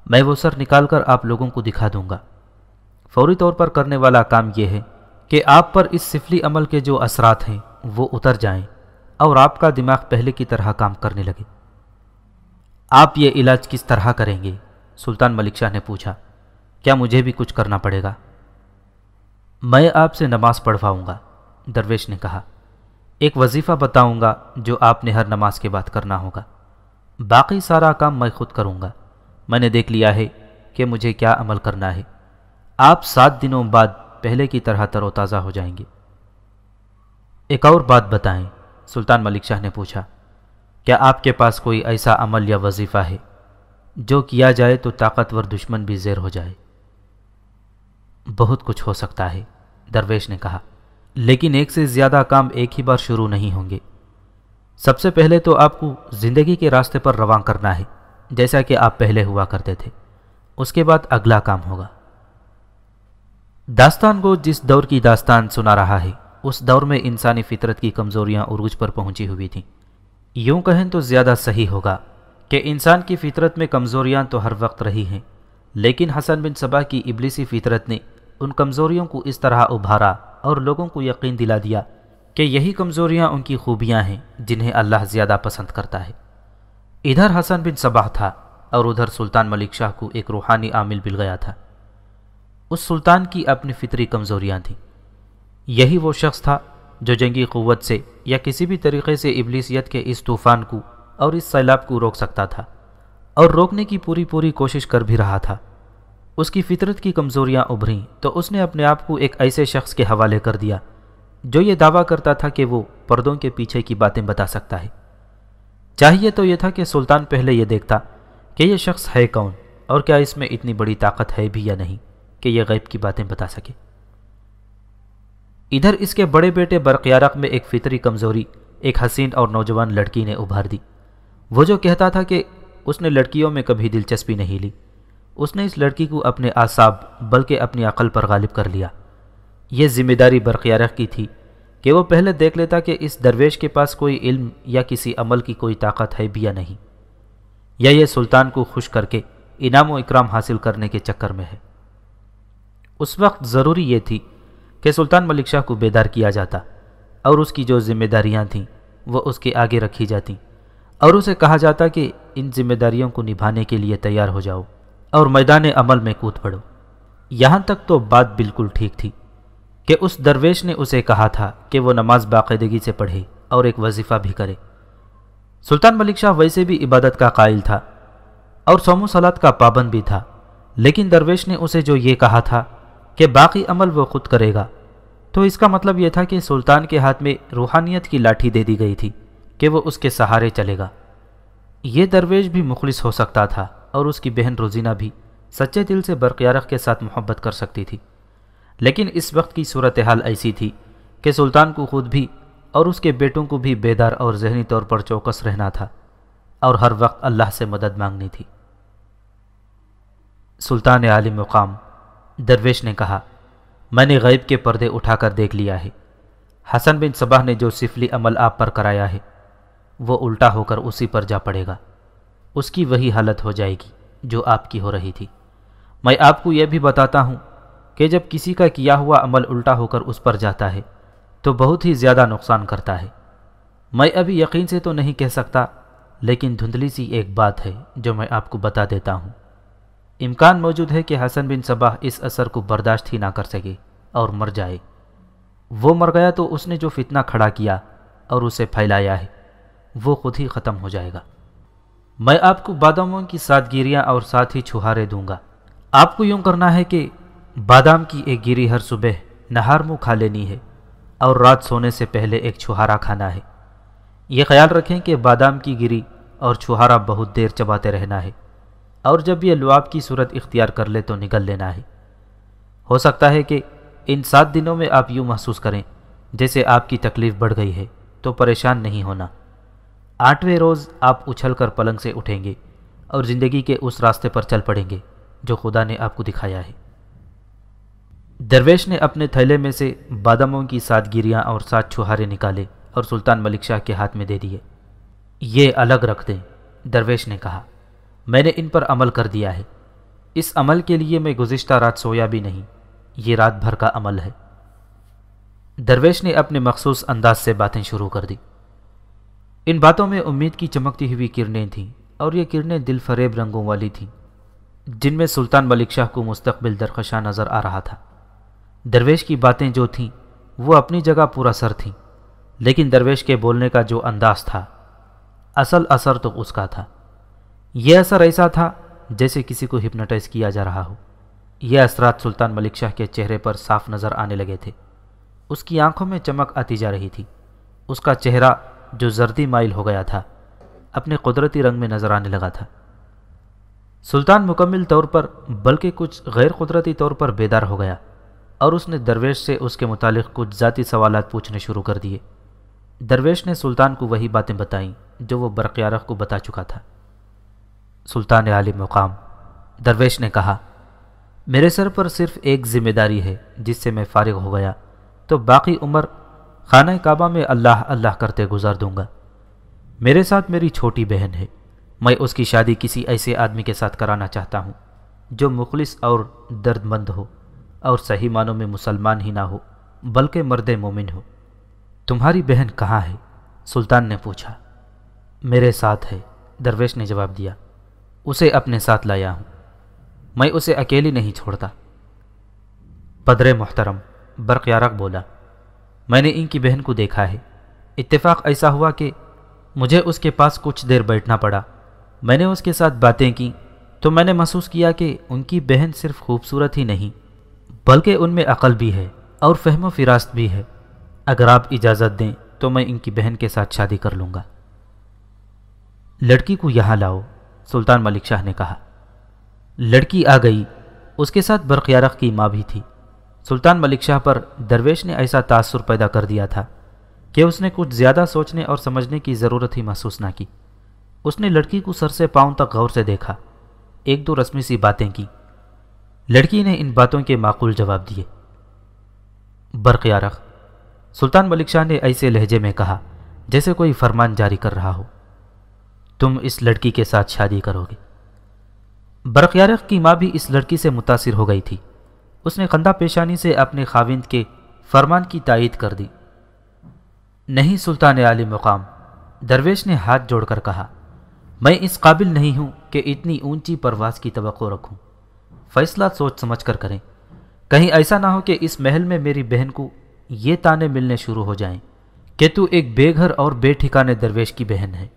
میں وہ سر نکال کر آپ لوگوں کو دکھا دوں گا۔ فوری طور پر کرنے والا کام یہ ہے کہ آپ پر اس سفلی عمل کے جو اثرات ہیں، وہ اتر جائیں اور آپ کا دماغ پہلے کی طرح کام کرنے لگے۔ آپ یہ علاج کس طرح کریں گے؟ سلطان ملک شاہ نے پوچھا۔ کیا مجھے بھی کچھ کرنا پڑے گا؟ میں آپ سے نماز پڑھواؤں گا، درویش نے کہا۔ ایک وظیفہ بتاؤں گا جو آپ نے ہر نماز کے بعد کرنا ہوگا۔ باقی سارا کام میں خود کروں گا۔ میں نے دیکھ لیا ہے کہ مجھے کیا عمل کرنا ہے۔ آپ سات دنوں بعد پہلے کی طرح تر و تازہ ہو جائیں گے۔ ایک اور بات بتائیں، سلطان ملک شاہ نے پوچھا، کیا آپ کے پاس کوئی ایسا عمل یا وظیفہ ہے جو کیا جائے تو طاقتور دشمن بھی زیر ہو جائے؟ بہت کچھ ہو سکتا ہے، درویش نے کہا، لیکن ایک سے زیادہ کام ایک ہی بار شروع نہیں ہوں گے۔ سب سے پہلے تو آپ کو زندگی کے راستے پر رواں کرنا ہے۔ جیسا کہ آپ پہلے ہوا کرتے تھے۔ اس کے بعد اگلا کام ہوگا۔ داستان کو جس دور کی داستان سنا رہا ہے، اس دور میں انسانی فطرت کی کمزوریاں عروج پر پہنچی ہوئی تھیں۔ یوں کہیں تو زیادہ صحیح ہوگا کہ انسان کی فطرت میں کمزوریاں تو ہر وقت رہی ہیں، لیکن حسن بن صبا کی ابلیسی فطرت نے ان کمزوریوں کو اس طرح ابھارا اور لوگوں کو یقین دلا دیا کہ یہی کمزوریاں ان کی خوبیاں ہیں، جنہیں اللہ زیادہ پسند کرتا ہے۔ ادھر حسن بن صباح تھا اور ادھر سلطان ملک شاہ کو ایک روحانی عامل مل گیا تھا۔ اس سلطان کی اپنی فطری کمزوریاں تھیں۔ یہی وہ شخص تھا جو جنگی قوت سے یا کسی بھی طریقے سے ابلیسیت کے اس طوفان کو اور اس سیلاب کو روک سکتا تھا اور روکنے کی پوری پوری کوشش کر بھی رہا تھا۔ اس کی فطرت کی کمزوریاں ابھریں تو اس نے اپنے آپ کو ایک ایسے شخص کے حوالے کر دیا جو یہ دعویٰ کرتا تھا کہ وہ پردوں کے پیچھے کی باتیں بتا سکتا ہے۔ چاہیے تو یہ تھا کہ سلطان پہلے یہ دیکھتا کہ یہ شخص ہے کون اور کیا اس میں اتنی بڑی طاقت ہے بھی یا نہیں کہ یہ غیب کی باتیں بتا سکے۔ ادھر اس کے بڑے بیٹے برقیارق میں ایک فطری کمزوری، ایک حسین اور نوجوان لڑکی نے ابھار دی۔ وہ جو کہتا تھا کہ اس نے لڑکیوں میں کبھی دلچسپی نہیں لی، اس نے اس لڑکی کو اپنے آساب بلکہ اپنی عقل پر غالب کر لیا۔ یہ ذمہ داری برقیارق کی تھی کہ وہ پہلے دیکھ لیتا کہ اس درویش کے پاس کوئی علم یا کسی عمل کی کوئی طاقت ہے بھی یا نہیں، یا یہ سلطان کو خوش کر کے انعام و اکرام حاصل کرنے کے چکر میں ہے۔ اس وقت ضروری یہ تھی کہ سلطان ملک شاہ کو بیدار کیا جاتا اور اس کی جو ذمہ داریاں تھیں وہ اس کے آگے رکھی جاتی اور اسے کہا جاتا کہ ان ذمہ داریوں کو نبھانے کے لیے تیار ہو جاؤ اور میدان عمل میں کود پڑو۔ یہاں تک تو بات بالکل ٹھیک تھی۔ کہ اس درویش نے اسے کہا تھا کہ وہ نماز باقاعدگی سے پڑھے اور ایک وظیفہ بھی کرے۔ سلطان ملک شاہ ویسے بھی عبادت کا قائل تھا اور سومو سلاد کا پابند بھی تھا، لیکن درویش نے اسے جو یہ کہا تھا کہ باقی عمل وہ خود کرے گا، تو اس کا مطلب یہ تھا کہ سلطان کے ہاتھ میں روحانیت کی لاٹھی دے دی گئی تھی کہ وہ اس کے سہارے چلے گا۔ یہ درویش بھی مخلص ہو سکتا تھا اور اس کی بہن روزینہ بھی سچے دل سے برقیارق کے ساتھ محبت کر سکتی تھی۔ لیکن اس وقت کی صورتحال ایسی تھی کہ سلطان کو خود بھی اور اس کے بیٹوں کو بھی بیدار اور ذہنی طور پر چوکس رہنا تھا اور ہر وقت اللہ سے مدد مانگنی تھی۔ سلطان عالم مقام درویش نے کہا، میں نے غیب کے پردے اٹھا کر دیکھ لیا ہے۔ حسن بن صبح نے جو سفلی عمل آپ پر کرایا ہے، وہ الٹا ہو کر اسی پر جا پڑے گا۔ اس کی وہی حالت ہو جائے گی جو آپ کی ہو رہی تھی۔ میں آپ کو یہ بھی بتاتا ہوں کہ جب کسی کا کیا ہوا عمل الٹا ہو کر اس پر جاتا ہے، تو بہت ہی زیادہ نقصان کرتا ہے۔ میں ابھی یقین سے تو نہیں کہہ سکتا، لیکن دھندلی سی ایک بات ہے جو میں آپ کو بتا دیتا ہوں۔ امکان موجود ہے کہ حسن بن صباح اس اثر کو برداشت ہی نہ کر سکے اور مر جائے۔ وہ مر گیا تو اس نے جو فتنہ کھڑا کیا اور اسے پھیلایا ہے، وہ خود ہی ختم ہو جائے گا۔ میں آپ کو باداموں کی سادگیریاں اور ساتھ ہی چھہارے دوں گا۔ آپ کو یوں کرنا ہے کہ بادام کی ایک گیری ہر صبح نہار منہ کھا لینی ہے اور رات سونے سے پہلے ایک چھہارا کھانا ہے۔ یہ خیال رکھیں کہ بادام کی گری اور چھہارا بہت دیر چباتے رہنا ہے اور جب یہ لعاب کی صورت اختیار کر لے تو نگل لینا ہے۔ ہو سکتا ہے کہ ان سات دنوں میں آپ یوں محسوس کریں جیسے آپ کی تکلیف بڑھ گئی ہے تو پریشان نہیں ہونا۔ آٹھویں روز آپ اچھل کر پلنگ سے اٹھیں گے اور زندگی کے اس راستے پر چل پڑیں گے جو خدا نے آپ کو دکھایا ہے۔ درویش نے اپنے تھیلے میں سے باداموں کی سادگیریاں اور سات چھہارے نکالے اور سلطان ملک شاہ کے ہاتھ میں دے دیے۔ یہ الگ رکھ دیں، درویش نے کہا۔ میں نے ان پر عمل کر دیا ہے۔ اس عمل کے لیے میں گزشتہ رات سویا بھی نہیں، یہ رات بھر کا عمل ہے۔ درویش نے اپنے مخصوص انداز سے باتیں شروع کر دی ان باتوں میں امید کی چمکتی ہوئی کرنیں تھیں اور یہ کرنیں دل فریب رنگوں والی تھیں، جن میں سلطان ملک شاہ کو مستقبل درخشاں نظر آ رہا تھا۔ درویش کی باتیں جو تھیں، وہ اپنی جگہ پورا سر تھیں، لیکن درویش کے بولنے کا جو انداز تھا، اصل اثر تو اس کا تھا۔ یہ اثر ایسا تھا جیسے کسی کو ہپنوٹائز کیا جا رہا ہو۔ یہ اثرات سلطان ملک شاہ کے چہرے پر صاف نظر آنے لگے تھے۔ اس کی آنکھوں میں چمک آتی جا رہی تھی۔ اس کا چہرہ جو زردی مائل ہو گیا تھا، اپنے قدرتی رنگ میں نظر آنے لگا تھا۔ سلطان مکمل طور پر، بلکہ کچھ غیر قدرتی طور پر بیدار ہو گیا۔ اور اس نے درویش سے اس کے متعلق کچھ ذاتی سوالات پوچھنے شروع کر دیے۔ درویش نے سلطان کو وہی باتیں بتائیں جو وہ برقیارق کو بتا چکا تھا۔ سلطان عالم مقام۔ درویش نے کہا، میرے سر پر صرف ایک ذمہ داری ہے جس سے میں فارغ ہو گیا، تو باقی عمر خانہ کعبہ میں اللہ اللہ کرتے گزار دوں گا۔ میرے ساتھ میری چھوٹی بہن ہے۔ میں اس کی شادی کسی ایسے آدمی کے ساتھ کرانا چاہتا ہوں جو مخلص اور درد مند ہو۔ اور صحیح معنوں میں مسلمان ہی نہ ہو، بلکہ مرد مومن ہو۔ تمہاری بہن کہاں ہے؟ سلطان نے پوچھا۔ میرے ساتھ ہے، درویش نے جواب دیا۔ اسے اپنے ساتھ لایا ہوں۔ میں اسے اکیلی نہیں چھوڑتا۔ پدر محترم برقیارق بولا۔ میں نے ان کی بہن کو دیکھا ہے۔ اتفاق ایسا ہوا کہ مجھے اس کے پاس کچھ دیر بیٹھنا پڑا۔ میں نے اس کے ساتھ باتیں کی تو میں نے محسوس کیا کہ ان کی بہن صرف خوبصورت ہی نہیں بلکہ ان میں عقل بھی ہے اور فہم و فراست بھی ہے۔ اگر آپ اجازت دیں تو میں ان کی بہن کے ساتھ شادی کر لوں گا۔ لڑکی کو یہاں لاؤ، سلطان ملک شاہ نے کہا۔ لڑکی آ گئی، اس کے ساتھ برقیارق کی ماں بھی تھی۔ سلطان ملک شاہ پر درویش نے ایسا تاثر پیدا کر دیا تھا کہ اس نے کچھ زیادہ سوچنے اور سمجھنے کی ضرورت ہی محسوس نہ کی۔ اس نے لڑکی کو سر سے پاؤں تک غور سے دیکھا۔ ایک دو رسمی سی باتیں کی۔ لڑکی نے ان باتوں کے معقول جواب دیے۔ برقیارق سلطان ملک شاہ نے ایسے لہجے میں کہا جیسے کوئی فرمان جاری کر رہا ہو۔ تم اس لڑکی کے ساتھ شادی کرو گے۔ برقیارق کی ماں بھی اس لڑکی سے متاثر ہو گئی تھی۔ اس نے خندہ پیشانی سے اپنے خاوند کے فرمان کی تائید کر دی۔ نہیں سلطان عالی مقام، درویش نے ہاتھ جوڑ کر کہا، میں اس قابل نہیں ہوں کہ اتنی اونچی پرواز کی توقع رکھوں۔ فیصلہ سوچ سمجھ کر کریں۔ کہیں ایسا نہ ہو کہ اس محل میں میری بہن کو یہ تانے ملنے شروع ہو جائیں کہ تو ایک بے گھر اور بے ٹھکانے درویش کی بہن ہے۔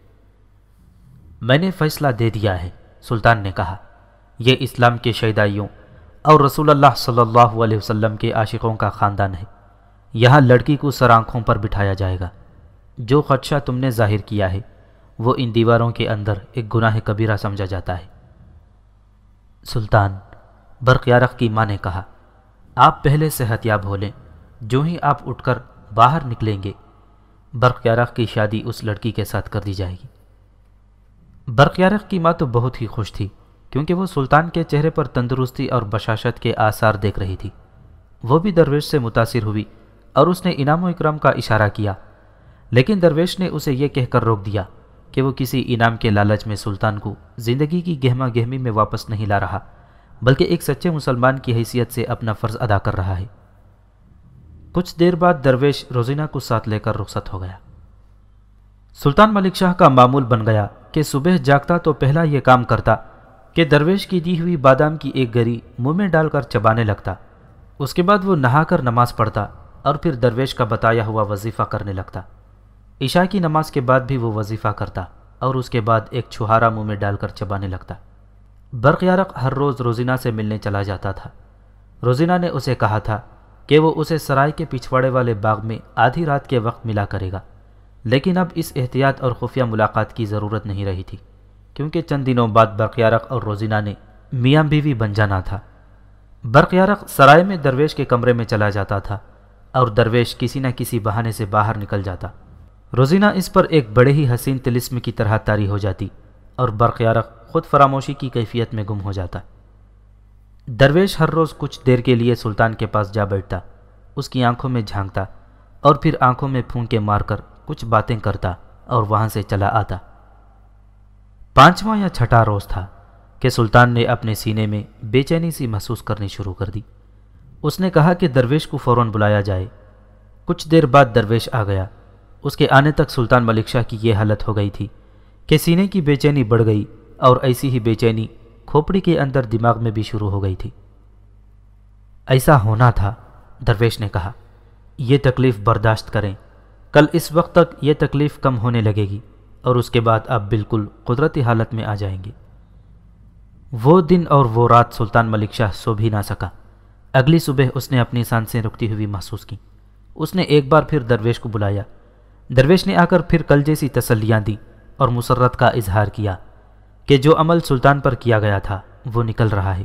میں نے فیصلہ دے دیا ہے، سلطان نے کہا۔ یہ اسلام کے شہدائیوں اور رسول اللہ صلی اللہ علیہ وسلم کے عاشقوں کا خاندان ہے۔ یہاں لڑکی کو سر آنکھوں پر بٹھایا جائے گا۔ جو خدشہ تم نے ظاہر کیا ہے، وہ ان دیواروں کے اندر ایک گناہ کبیرہ سمجھا جاتا ہے۔ سلطان برقیارق کی ماں نے کہا، آپ پہلے صحت یاب ہو لیں، جو ہی آپ اٹھ کر باہر نکلیں گے برقیارق کی شادی اس لڑکی کے ساتھ کر دی جائے گی۔ برقیارق کی ماں تو بہت ہی خوش تھی، کیونکہ وہ سلطان کے چہرے پر تندرستی اور بشاشت کے آثار دیکھ رہی تھی۔ وہ بھی درویش سے متاثر ہوئی اور اس نے انعام و اکرام کا اشارہ کیا۔ لیکن درویش نے اسے یہ کہہ کر روک دیا کہ وہ کسی انعام کے لالچ میں سلطان کو زندگی کی گہما گہمی میں واپس نہیں لا رہا۔ بلکہ ایک سچے مسلمان کی حیثیت سے اپنا فرض ادا کر رہا ہے۔ کچھ دیر بعد درویش روزینہ کو ساتھ لے کر رخصت ہو گیا۔ سلطان ملک شاہ کا معمول بن گیا کہ صبح جاگتا تو پہلا یہ کام کرتا کہ درویش کی دی ہوئی بادام کی ایک گری منہ میں ڈال کر چبانے لگتا۔ اس کے بعد وہ نہا کر نماز پڑھتا اور پھر درویش کا بتایا ہوا وظیفہ کرنے لگتا۔ عشاء کی نماز کے بعد بھی وہ وظیفہ کرتا اور اس کے بعد ایک چھہارا منہ میں ڈال کر چبانے لگتا۔ برقیارق ہر روز روزینہ سے ملنے چلا جاتا تھا۔ روزینہ نے اسے کہا تھا کہ وہ اسے سرائے کے پچھواڑے والے باغ میں آدھی رات کے وقت ملا کرے گا۔ لیکن اب اس احتیاط اور خفیہ ملاقات کی ضرورت نہیں رہی تھی، کیونکہ چند دنوں بعد برقیارق اور روزینہ نے میاں بیوی بن جانا تھا۔ برقیارق سرائے میں درویش کے کمرے میں چلا جاتا تھا اور درویش کسی نہ کسی بہانے سے باہر نکل جاتا۔ روزینہ اس پر ایک بڑے ہی حسین تلسم کی طرح تاری ہو جاتی۔ اور برقیارق خود فراموشی کی کیفیت میں گم ہو جاتا۔ درویش ہر روز کچھ دیر کے لیے سلطان کے پاس جا بیٹھتا، اس کی آنکھوں میں جھانکتا اور پھر آنکھوں میں پھونکے مار کر کچھ باتیں کرتا اور وہاں سے چلا آتا۔ پانچواں یا چھٹا روز تھا کہ سلطان نے اپنے سینے میں بے چینی سی محسوس کرنی شروع کر دی۔ اس نے کہا کہ درویش کو فوراً بلایا جائے۔ کچھ دیر بعد درویش آ گیا۔ اس کے آنے تک سلطان ملک شاہ کی یہ حالت ہو گئی تھی۔ کہ سینے کی بے چینی بڑھ گئی اور ایسی ہی بے چینی کھوپڑی کے اندر دماغ میں بھی شروع ہو گئی تھی۔ ایسا ہونا تھا، درویش نے کہا۔ یہ تکلیف برداشت کریں۔ کل اس وقت تک یہ تکلیف کم ہونے لگے گی اور اس کے بعد آپ بالکل قدرتی حالت میں آ جائیں گے۔ وہ دن اور وہ رات سلطان ملک شاہ سو بھی نہ سکا۔ اگلی صبح اس نے اپنی سانسیں رکتی ہوئی محسوس کی اس نے ایک بار پھر درویش کو بلایا۔ درویش نے آ کر پھر کل جیسی تسلیاں دی اور مسرت کا اظہار کیا کہ جو عمل سلطان پر کیا گیا تھا، وہ نکل رہا ہے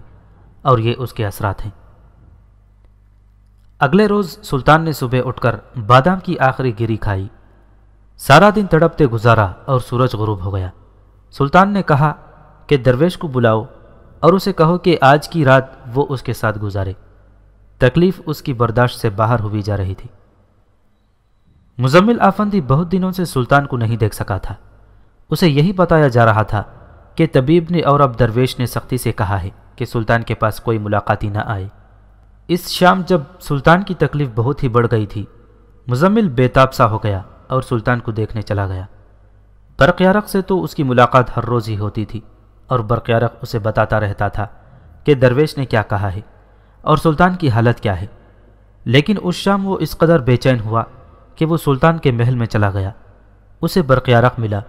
اور یہ اس کے اثرات ہیں۔ اگلے روز سلطان نے صبح اٹھ کر بادام کی آخری گری کھائی۔ سارا دن تڑپتے گزارا اور سورج غروب ہو گیا۔ سلطان نے کہا کہ درویش کو بلاؤ اور اسے کہو کہ آج کی رات وہ اس کے ساتھ گزارے۔ تکلیف اس کی برداشت سے باہر ہوئی جا رہی تھی۔ مزمل آفندی بہت دنوں سے سلطان کو نہیں دیکھ سکا تھا۔ اسے یہی بتایا جا رہا تھا کہ طبیب نے اور اب درویش نے سختی سے کہا ہے کہ سلطان کے پاس کوئی ملاقاتی نہ آئے۔ اس شام جب سلطان کی تکلیف بہت ہی بڑھ گئی تھی، مزمل بےتاب سا ہو گیا اور سلطان کو دیکھنے چلا گیا۔ برقیارق سے تو اس کی ملاقات ہر روز ہی ہوتی تھی اور برقیارق اسے بتاتا رہتا تھا کہ درویش نے کیا کہا ہے اور سلطان کی حالت کیا ہے۔ لیکن اس شام وہ اس قدر بے چین ہوا کہ وہ سلطان کے محل میں چلا گیا۔ اسے برقیارق ملا۔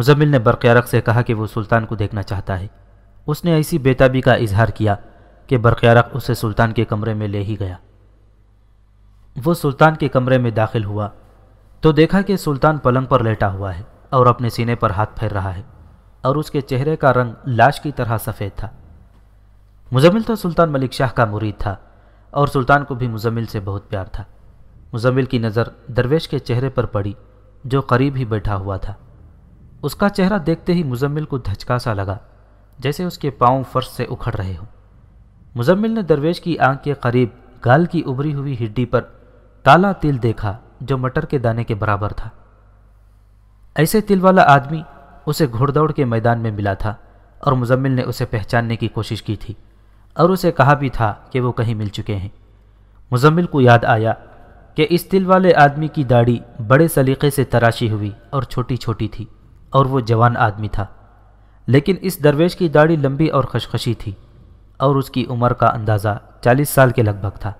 مزمل نے برقیارق سے کہا کہ وہ سلطان کو دیکھنا چاہتا ہے۔ اس نے ایسی بیتابی کا اظہار کیا کہ برقیارق اسے سلطان کے کمرے میں لے ہی گیا۔ وہ سلطان کے کمرے میں داخل ہوا تو دیکھا کہ سلطان پلنگ پر لیٹا ہوا ہے اور اپنے سینے پر ہاتھ پھیر رہا ہے اور اس کے چہرے کا رنگ لاش کی طرح سفید تھا۔ مزمل تو سلطان ملک شاہ کا مرید تھا اور سلطان کو بھی مزمل سے بہت پیار تھا۔ مزمل کی نظر درویش کے چہرے پر پڑی جو قریب ہی بیٹھا ہوا تھا۔ اس کا چہرہ دیکھتے ہی مزمل کو دھچکا سا لگا، جیسے اس کے پاؤں فرش سے اکھڑ رہے ہوں۔ مزمل نے درویش کی آنکھ کے قریب گال کی ابری ہوئی ہڈی پر کالا تل دیکھا جو مٹر کے دانے کے برابر تھا۔ ایسے تل والا آدمی اسے گھوڑ دوڑ کے میدان میں ملا تھا اور مزمل نے اسے پہچاننے کی کوشش کی تھی اور اسے کہا بھی تھا کہ وہ کہیں مل چکے ہیں۔ مزمل کو یاد آیا کہ اس تل والے آدمی کی داڑھی بڑے سلیقے سے تراشی ہوئی اور چھوٹی چھوٹی تھی۔ اور وہ جوان آدمی تھا۔ لیکن اس درویش کی داڑھی لمبی اور خشخشی تھی اور اس کی عمر کا اندازہ چالیس سال کے لگ بھگ تھا۔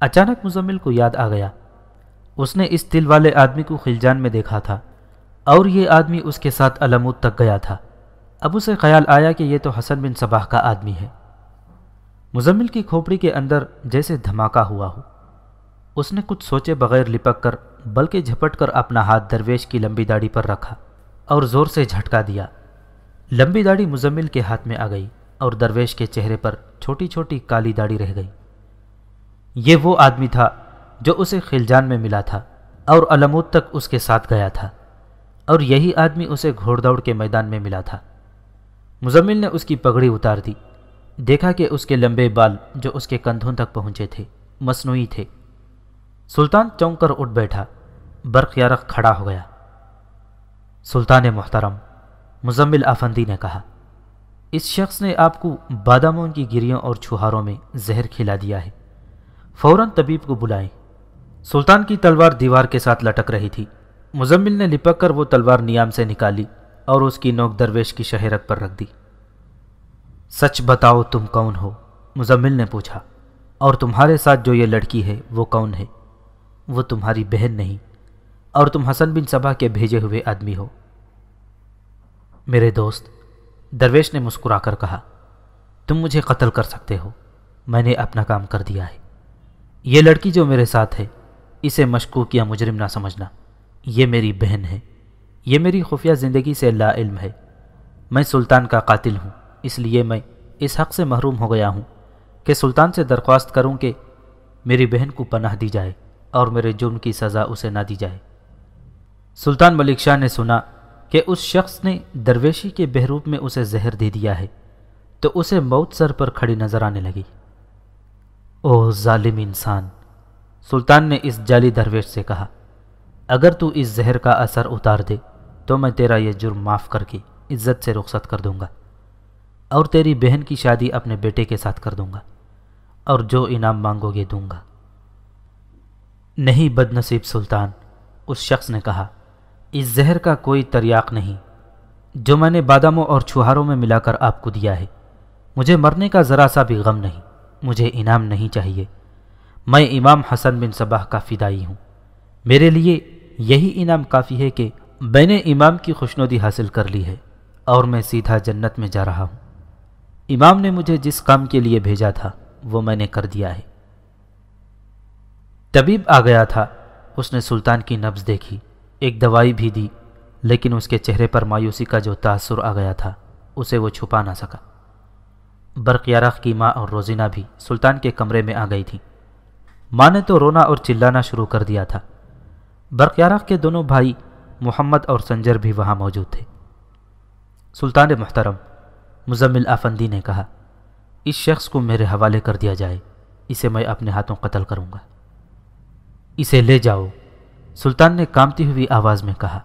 اچانک مزمل کو یاد آ گیا۔ اس نے اس تل والے آدمی کو خلجان میں دیکھا تھا اور یہ آدمی اس کے ساتھ علمود تک گیا تھا۔ اب اسے خیال آیا کہ یہ تو حسن بن صباح کا آدمی ہے۔ مزمل کی کھوپڑی کے اندر جیسے دھماکہ ہوا ہو۔ اس نے کچھ سوچے بغیر لپک کر بلکہ جھپٹ کر اپنا ہاتھ درویش کی لمبی داڑھی پر رکھا۔ اور زور سے جھٹکا دیا۔ لمبی داڑھی مزمل کے ہاتھ میں آ گئی اور درویش کے چہرے پر چھوٹی چھوٹی کالی داڑھی رہ گئی۔ یہ وہ آدمی تھا جو اسے خلجان میں ملا تھا اور علمود تک اس کے ساتھ گیا تھا اور یہی آدمی اسے گھوڑ دوڑ کے میدان میں ملا تھا۔ مزمل نے اس کی پگڑی اتار دی۔ دیکھا کہ اس کے لمبے بال جو اس کے کندھوں تک پہنچے تھے، مصنوعی تھے۔ سلطان چونک کر اٹھ بیٹھا، برق یارق کھڑا ہو گیا۔ سلطان محترم، مزمل آفندی نے کہا، اس شخص نے آپ کو باداموں کی گریوں اور چھہاروں میں زہر کھلا دیا ہے۔ فوراً طبیب کو بلائیں۔ سلطان کی تلوار دیوار کے ساتھ لٹک رہی تھی۔ مزمل نے لپک کر وہ تلوار نیام سے نکالی اور اس کی نوک درویش کی شہرت پر رکھ دی۔ سچ بتاؤ تم کون ہو؟ مزمل نے پوچھا۔ اور تمہارے ساتھ جو یہ لڑکی ہے وہ کون ہے؟ وہ تمہاری بہن نہیں۔ اور تم حسن بن صبا کے بھیجے ہوئے آدمی ہو۔ میرے دوست، درویش نے مسکرا کر کہا، تم مجھے قتل کر سکتے ہو، میں نے اپنا کام کر دیا ہے۔ یہ لڑکی جو میرے ساتھ ہے، اسے مشکوک یا مجرم نہ سمجھنا۔ یہ میری بہن ہے۔ یہ میری خفیہ زندگی سے لا علم ہے۔ میں سلطان کا قاتل ہوں، اس لیے میں اس حق سے محروم ہو گیا ہوں کہ سلطان سے درخواست کروں کہ میری بہن کو پناہ دی جائے اور میرے جرم کی سزا اسے نہ دی جائے۔ سلطان ملک شاہ نے سنا کہ اس شخص نے درویشی کے بہروپ میں اسے زہر دے دیا ہے تو اسے موت سر پر کھڑی نظر آنے لگی۔ او ظالم انسان، سلطان نے اس جعلی درویش سے کہا، اگر تو اس زہر کا اثر اتار دے تو میں تیرا یہ جرم معاف کر کے عزت سے رخصت کر دوں گا اور تیری بہن کی شادی اپنے بیٹے کے ساتھ کر دوں گا اور جو انعام مانگو گے دوں گا۔ نہیں بد نصیب سلطان، اس شخص نے کہا اس زہر کا کوئی تریاق نہیں، جو میں نے باداموں اور چھہاروں میں ملا کر آپ کو دیا ہے۔ مجھے مرنے کا ذرا سا بھی غم نہیں، مجھے انعام نہیں چاہیے۔ میں امام حسن بن صباح کا فدائی ہوں۔ میرے لیے یہی انعام کافی ہے کہ میں نے امام کی خوشنودی حاصل کر لی ہے اور میں سیدھا جنت میں جا رہا ہوں۔ امام نے مجھے جس کام کے لیے بھیجا تھا، وہ میں نے کر دیا ہے۔ طبیب آ گیا تھا، اس نے سلطان کی نبز دیکھی۔ ایک دوائی بھی دی، لیکن اس کے چہرے پر مایوسی کا جو تاثر آ گیا تھا، اسے وہ چھپا نہ سکا۔ برقیارخ کی ماں اور روزینہ بھی سلطان کے کمرے میں آ گئی تھی ماں نے تو رونا اور چلانا شروع کر دیا تھا۔ برقیارخ کے دونوں بھائی محمد اور سنجر بھی وہاں موجود تھے۔ سلطان محترم، مزمل آفندی نے کہا، اس شخص کو میرے حوالے کر دیا جائے، اسے میں اپنے ہاتھوں قتل کروں گا۔ اسے لے جاؤ۔ سلطان نے کامتی ہوئی آواز میں کہا،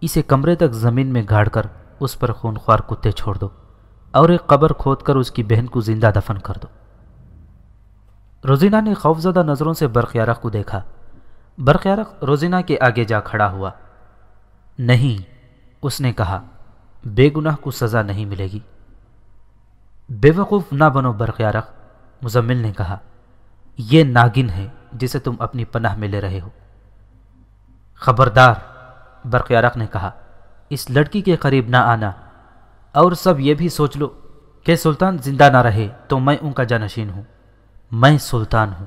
اسے کمرے تک زمین میں گاڑ کر اس پر خونخوار کتے چھوڑ دو اور ایک قبر کھود کر اس کی بہن کو زندہ دفن کر دو۔ روزینہ نے خوفزدہ نظروں سے برقیارق کو دیکھا۔ برقیارق روزینہ کے آگے جا کھڑا ہوا۔ نہیں، اس نے کہا، بے گناہ کو سزا نہیں ملے گی۔ بے وقوف نہ بنو برقیارق مزمل نے کہا، یہ ناگن ہے جسے تم اپنی پناہ میں لے رہے ہو۔ خبردار برقیارق نے کہا، اس لڑکی کے قریب نہ آنا، اور سب یہ بھی سوچ لو کہ سلطان زندہ نہ رہے تو میں ان کا جانشین ہوں۔ میں سلطان ہوں،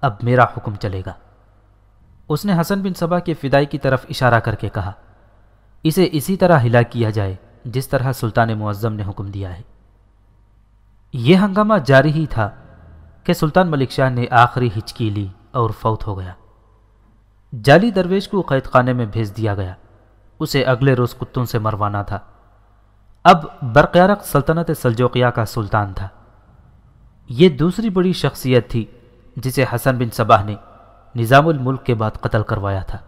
اب میرا حکم چلے گا۔ اس نے حسن بن صبا کے فدائی کی طرف اشارہ کر کے کہا، اسے اسی طرح ہلا کیا جائے جس طرح سلطان معظم نے حکم دیا ہے۔ یہ ہنگامہ جاری ہی تھا کہ سلطان ملک شاہ نے آخری ہچکی لی اور فوت ہو گیا۔ جالی درویش کو قید خانے میں بھیج دیا گیا۔ اسے اگلے روز کتوں سے مروانا تھا۔ اب برقیارق سلطنت سلجوقیہ کا سلطان تھا۔ یہ دوسری بڑی شخصیت تھی جسے حسن بن صباح نے نظام الملک کے بعد قتل کروایا تھا۔